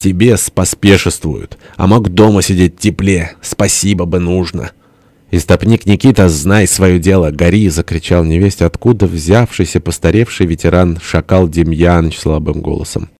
Тебе споспешествуют, а мог дома сидеть тепле. Спасибо бы нужно». «Истопник Никита, знай свое дело, гори!» — закричал невесть, откуда взявшийся постаревший ветеран Шакал Демьяныч слабым голосом.